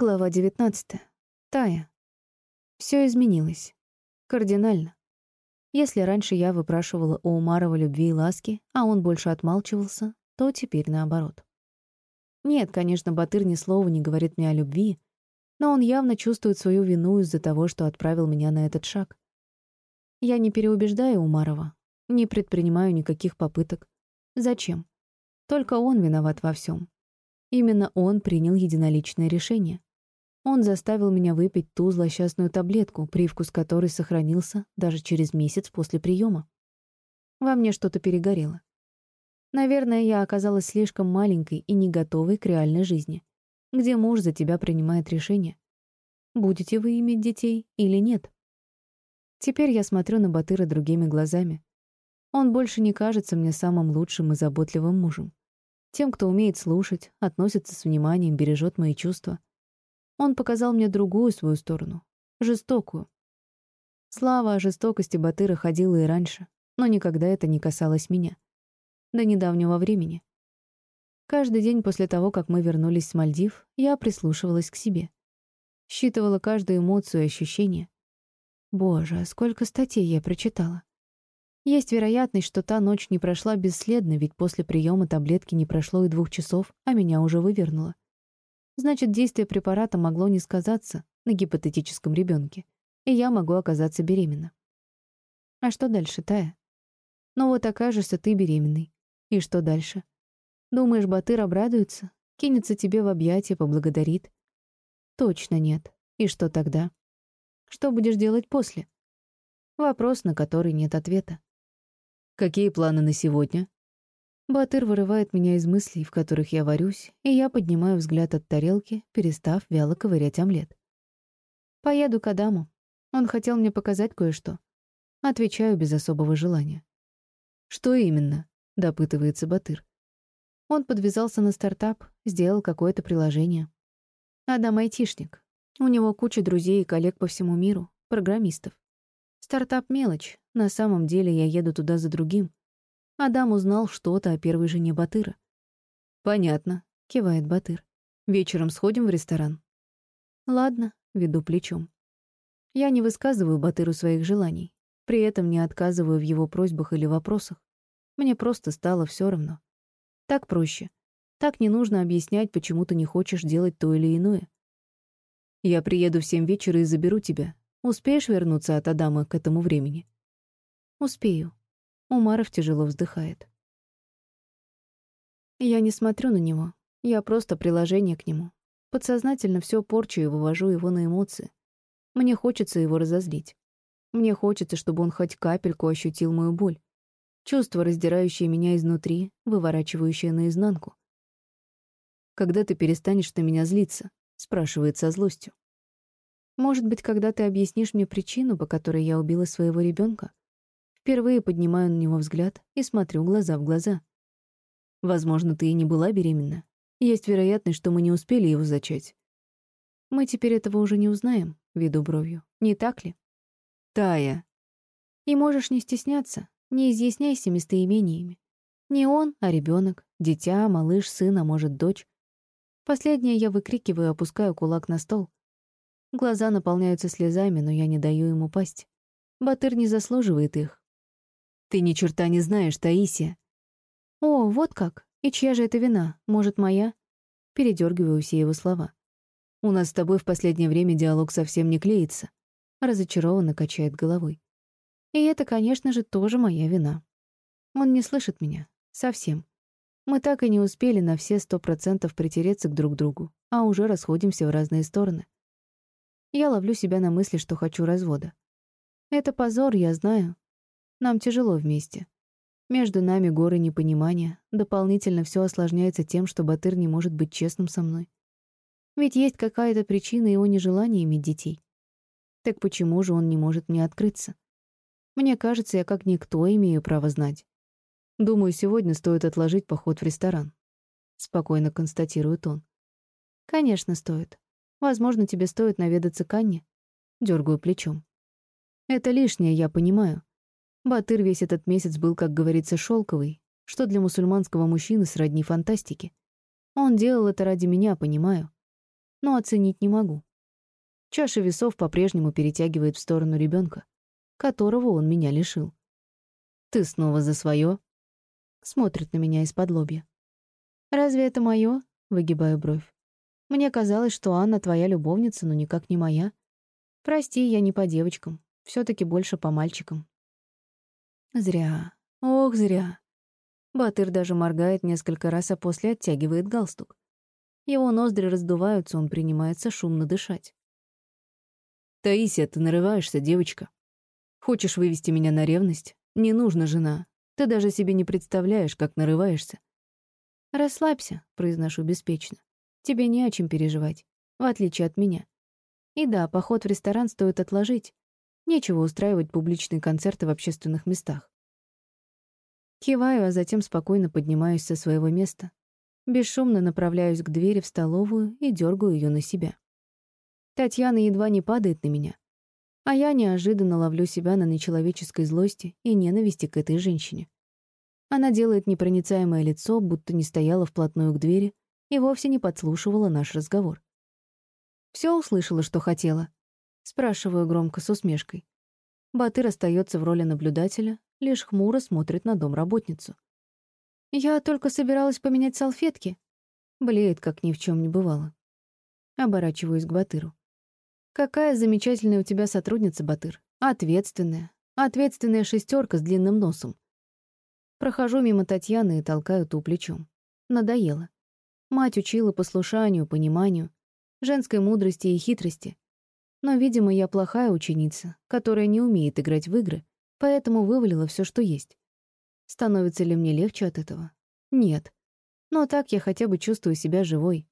Глава 19. Тая. Все изменилось. Кардинально. Если раньше я выпрашивала у Умарова любви и ласки, а он больше отмалчивался, то теперь наоборот. Нет, конечно, Батыр ни слова не говорит мне о любви, но он явно чувствует свою вину из-за того, что отправил меня на этот шаг. Я не переубеждаю Умарова, не предпринимаю никаких попыток. Зачем? Только он виноват во всем. Именно он принял единоличное решение. Он заставил меня выпить ту злосчастную таблетку, привкус которой сохранился даже через месяц после приема. Во мне что-то перегорело. Наверное, я оказалась слишком маленькой и не готовой к реальной жизни, где муж за тебя принимает решение, будете вы иметь детей или нет. Теперь я смотрю на Батыра другими глазами. Он больше не кажется мне самым лучшим и заботливым мужем. Тем, кто умеет слушать, относится с вниманием, бережет мои чувства. Он показал мне другую свою сторону, жестокую. Слава о жестокости Батыра ходила и раньше, но никогда это не касалось меня. До недавнего времени. Каждый день после того, как мы вернулись с Мальдив, я прислушивалась к себе. Считывала каждую эмоцию и ощущение. Боже, сколько статей я прочитала. Есть вероятность, что та ночь не прошла бесследно, ведь после приема таблетки не прошло и двух часов, а меня уже вывернуло. Значит, действие препарата могло не сказаться на гипотетическом ребенке, и я могу оказаться беременна. А что дальше, Тая? Ну вот окажешься ты беременной. И что дальше? Думаешь, Батыр обрадуется? Кинется тебе в объятия, поблагодарит? Точно нет. И что тогда? Что будешь делать после? Вопрос, на который нет ответа. Какие планы на сегодня? Батыр вырывает меня из мыслей, в которых я варюсь, и я поднимаю взгляд от тарелки, перестав вяло ковырять омлет. Поеду к Адаму. Он хотел мне показать кое-что. Отвечаю без особого желания. Что именно? допытывается Батыр. Он подвязался на стартап, сделал какое-то приложение. Адам айтишник. У него куча друзей и коллег по всему миру, программистов. Стартап — мелочь. На самом деле я еду туда за другим. Адам узнал что-то о первой жене Батыра. «Понятно», — кивает Батыр. «Вечером сходим в ресторан». «Ладно», — веду плечом. Я не высказываю Батыру своих желаний, при этом не отказываю в его просьбах или вопросах. Мне просто стало все равно. Так проще. Так не нужно объяснять, почему ты не хочешь делать то или иное. «Я приеду в семь вечера и заберу тебя», Успеешь вернуться от Адама к этому времени? Успею. Умаров тяжело вздыхает. Я не смотрю на него. Я просто приложение к нему. Подсознательно все порчу и вывожу его на эмоции. Мне хочется его разозлить. Мне хочется, чтобы он хоть капельку ощутил мою боль. Чувство, раздирающее меня изнутри, выворачивающее наизнанку. «Когда ты перестанешь на меня злиться?» — спрашивает со злостью. Может быть, когда ты объяснишь мне причину, по которой я убила своего ребенка? Впервые поднимаю на него взгляд и смотрю глаза в глаза. Возможно, ты и не была беременна. Есть вероятность, что мы не успели его зачать. Мы теперь этого уже не узнаем, веду бровью. Не так ли? Тая. И можешь не стесняться, не изъясняйся местоимениями. Не он, а ребенок, дитя, малыш, сын, а может, дочь. Последнее я выкрикиваю, опускаю кулак на стол. Глаза наполняются слезами, но я не даю ему пасть. Батыр не заслуживает их. «Ты ни черта не знаешь, Таисия». «О, вот как? И чья же это вина? Может, моя?» Передергиваю все его слова. «У нас с тобой в последнее время диалог совсем не клеится», разочарованно качает головой. «И это, конечно же, тоже моя вина. Он не слышит меня. Совсем. Мы так и не успели на все сто процентов притереться к друг другу, а уже расходимся в разные стороны. Я ловлю себя на мысли, что хочу развода. Это позор, я знаю. Нам тяжело вместе. Между нами горы непонимания, дополнительно все осложняется тем, что Батыр не может быть честным со мной. Ведь есть какая-то причина его нежелания иметь детей. Так почему же он не может мне открыться? Мне кажется, я как никто имею право знать. Думаю, сегодня стоит отложить поход в ресторан. Спокойно констатирует он. Конечно, стоит. Возможно, тебе стоит наведаться к Анне. Дёргаю плечом. Это лишнее, я понимаю. Батыр весь этот месяц был, как говорится, шелковый, что для мусульманского мужчины сродни фантастике. Он делал это ради меня, понимаю. но оценить не могу. Чаша весов по-прежнему перетягивает в сторону ребенка, которого он меня лишил. «Ты снова за свое? Смотрит на меня из-под лобья. «Разве это мое? выгибаю бровь. «Мне казалось, что Анна твоя любовница, но никак не моя. Прости, я не по девочкам, все таки больше по мальчикам». Зря. Ох, зря. Батыр даже моргает несколько раз, а после оттягивает галстук. Его ноздри раздуваются, он принимается шумно дышать. «Таисия, ты нарываешься, девочка. Хочешь вывести меня на ревность? Не нужно, жена. Ты даже себе не представляешь, как нарываешься». «Расслабься», — произношу беспечно. «Тебе не о чем переживать, в отличие от меня. И да, поход в ресторан стоит отложить. Нечего устраивать публичные концерты в общественных местах. Киваю, а затем спокойно поднимаюсь со своего места. Бесшумно направляюсь к двери в столовую и дергаю ее на себя. Татьяна едва не падает на меня, а я неожиданно ловлю себя на нечеловеческой злости и ненависти к этой женщине. Она делает непроницаемое лицо, будто не стояла вплотную к двери и вовсе не подслушивала наш разговор. Все услышала, что хотела?» Спрашиваю громко с усмешкой. Батыр остается в роли наблюдателя, лишь хмуро смотрит на домработницу. «Я только собиралась поменять салфетки». Блеет, как ни в чем не бывало. Оборачиваюсь к Батыру. «Какая замечательная у тебя сотрудница, Батыр. Ответственная. Ответственная шестерка с длинным носом. Прохожу мимо Татьяны и толкаю ту плечом. Надоело. Мать учила послушанию, пониманию, женской мудрости и хитрости. Но, видимо, я плохая ученица, которая не умеет играть в игры, поэтому вывалила все, что есть. Становится ли мне легче от этого? Нет. Но так я хотя бы чувствую себя живой.